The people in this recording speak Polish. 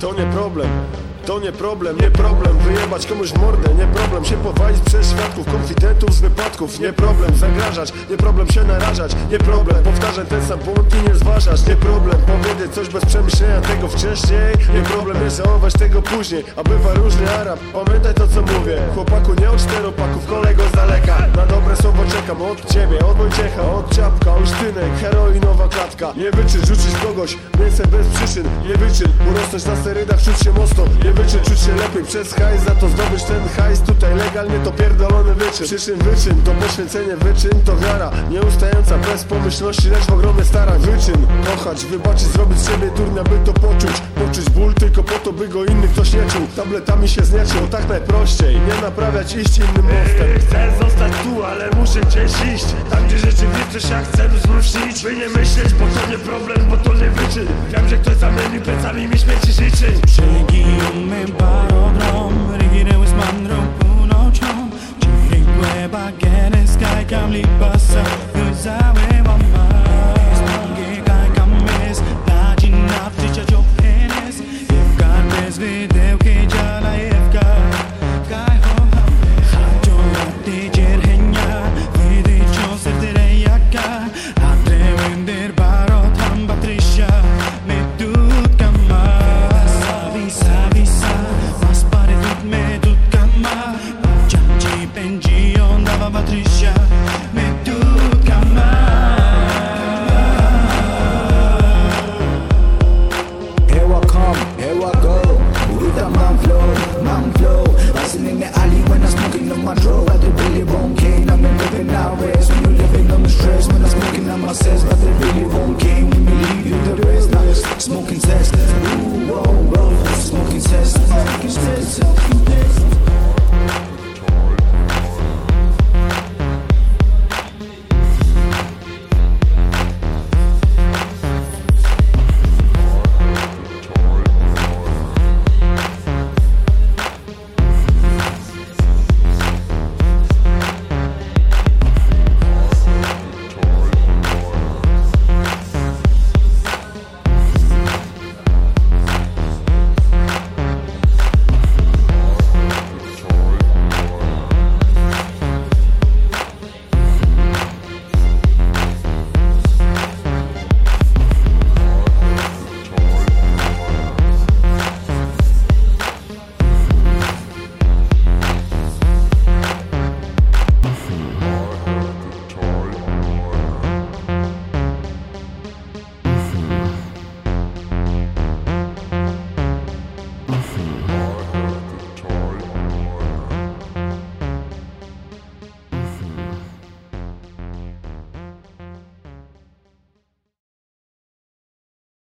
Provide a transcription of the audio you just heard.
To nie problem, to nie problem, nie problem Wyjebać komuś mordę, nie problem. Się powalić przez świadków, konfidentów z wypadków Nie problem. Zagrażać, nie problem się narażać Nie problem. Powtarzać ten sam błąd i nie zważać Nie problem. Powiedzieć coś bez przemyślenia tego wcześniej Nie problem. Nie żałować tego później A bywa różny Arab, pamiętaj to co mówię. Chłopaku nie od czteropaków, kolego z daleka. Na dobre słowo czekam od ciebie, od Wojciecha, od Ciapka Olsztynek, heroinowa klatka. Nie wyczyn rzucić kogoś mięsem bez przyczyn. Nie wyczyn urosnąć na sterydach, czuć się mocno. Nie wyczyn czuć się lepiej przez hajs Za to zdobyć ten hajs. Tutaj legalnie to pierdolony wyczyn. Przyczyn wyczyn to poświęcenie wyczyn to wiara. Nieustająca bez pomyślności lecz w ogromny starań. Wyczyn kochać, wybaczyć, zrobić z siebie durnia by to poczuć. Poczuć ból tylko po to by go inny ktoś nie czuł. Tabletami się zniecił, tak najprościej. Nie naprawiać iść innym mostem. Chcę zostać tu, ale muszę gdzieś iść. Tam gdzie rzeczywistość ja chcę wzruszyć By nie myśleć, bo to nie problem, bo to nie wyczyn Wiem, że ktoś za mymi plecami mi śmieci życzeń Przegiony barodrom Rygiryły z mandrą północną Dźwigłe bagieny Sky kam lipasa Wyzały mama vocês